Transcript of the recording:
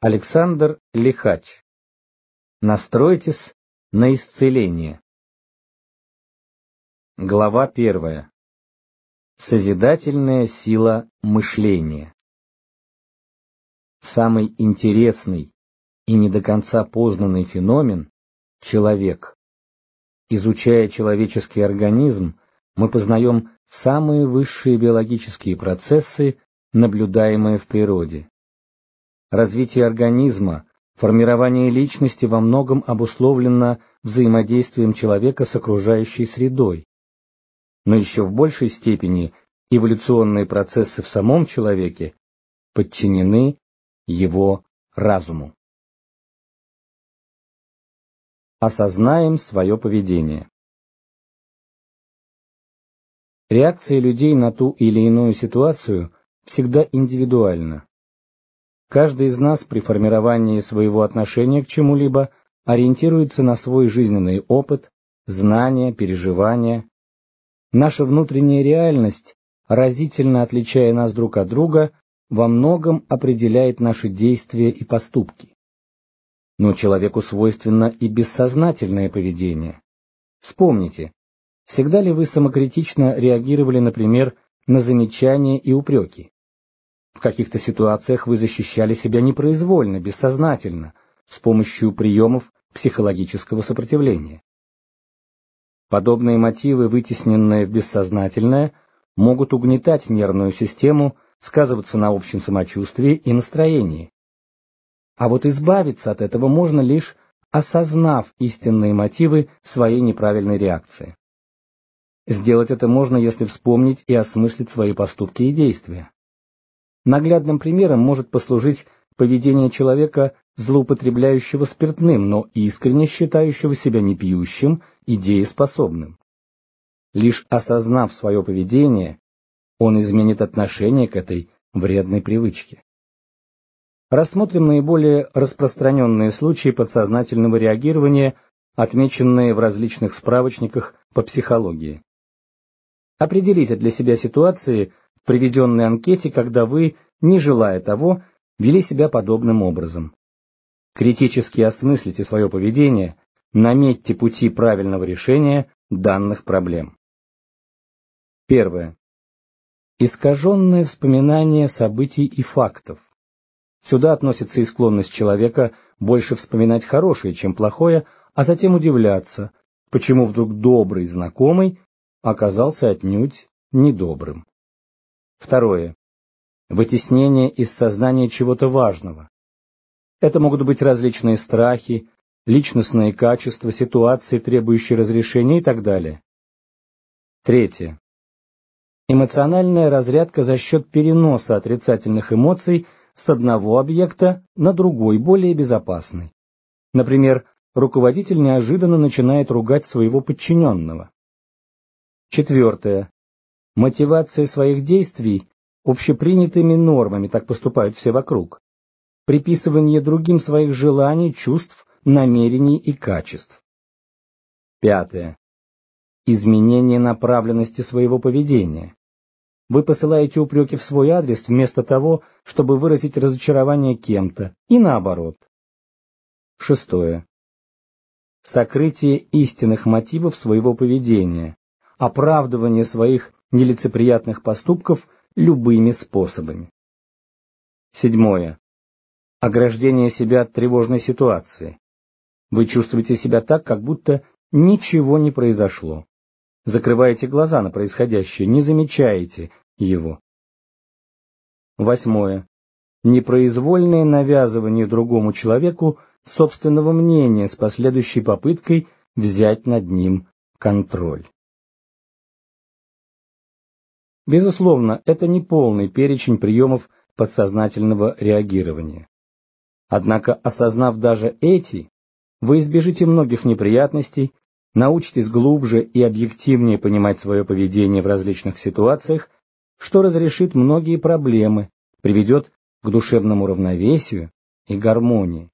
Александр Лихач. Настройтесь на исцеление. Глава первая. Созидательная сила мышления. Самый интересный и не до конца познанный феномен — человек. Изучая человеческий организм, мы познаем самые высшие биологические процессы, наблюдаемые в природе. Развитие организма, формирование личности во многом обусловлено взаимодействием человека с окружающей средой. Но еще в большей степени эволюционные процессы в самом человеке подчинены его разуму. Осознаем свое поведение. Реакция людей на ту или иную ситуацию всегда индивидуальна. Каждый из нас при формировании своего отношения к чему-либо ориентируется на свой жизненный опыт, знания, переживания. Наша внутренняя реальность, разительно отличая нас друг от друга, во многом определяет наши действия и поступки. Но человеку свойственно и бессознательное поведение. Вспомните, всегда ли вы самокритично реагировали, например, на замечания и упреки? В каких-то ситуациях вы защищали себя непроизвольно, бессознательно, с помощью приемов психологического сопротивления. Подобные мотивы, вытесненные в бессознательное, могут угнетать нервную систему, сказываться на общем самочувствии и настроении. А вот избавиться от этого можно лишь осознав истинные мотивы своей неправильной реакции. Сделать это можно, если вспомнить и осмыслить свои поступки и действия. Наглядным примером может послужить поведение человека, злоупотребляющего спиртным, но искренне считающего себя не пьющим и дееспособным. Лишь осознав свое поведение, он изменит отношение к этой вредной привычке. Рассмотрим наиболее распространенные случаи подсознательного реагирования, отмеченные в различных справочниках по психологии. Определите для себя ситуации, приведенной анкете, когда вы, не желая того, вели себя подобным образом. Критически осмыслите свое поведение, наметьте пути правильного решения данных проблем. Первое. Искаженное вспоминание событий и фактов. Сюда относится и склонность человека больше вспоминать хорошее, чем плохое, а затем удивляться, почему вдруг добрый знакомый оказался отнюдь недобрым. Второе. Вытеснение из сознания чего-то важного. Это могут быть различные страхи, личностные качества, ситуации, требующие разрешения и так далее. Третье. Эмоциональная разрядка за счет переноса отрицательных эмоций с одного объекта на другой, более безопасный. Например, руководитель неожиданно начинает ругать своего подчиненного. Четвертое. Мотивация своих действий общепринятыми нормами, так поступают все вокруг. Приписывание другим своих желаний, чувств, намерений и качеств. Пятое. Изменение направленности своего поведения. Вы посылаете упреки в свой адрес вместо того, чтобы выразить разочарование кем-то, и наоборот. Шестое. Сокрытие истинных мотивов своего поведения, оправдывание своих нелицеприятных поступков любыми способами. Седьмое. Ограждение себя от тревожной ситуации. Вы чувствуете себя так, как будто ничего не произошло. Закрываете глаза на происходящее, не замечаете его. Восьмое. Непроизвольное навязывание другому человеку собственного мнения с последующей попыткой взять над ним контроль. Безусловно, это не полный перечень приемов подсознательного реагирования. Однако, осознав даже эти, вы избежите многих неприятностей, научитесь глубже и объективнее понимать свое поведение в различных ситуациях, что разрешит многие проблемы, приведет к душевному равновесию и гармонии.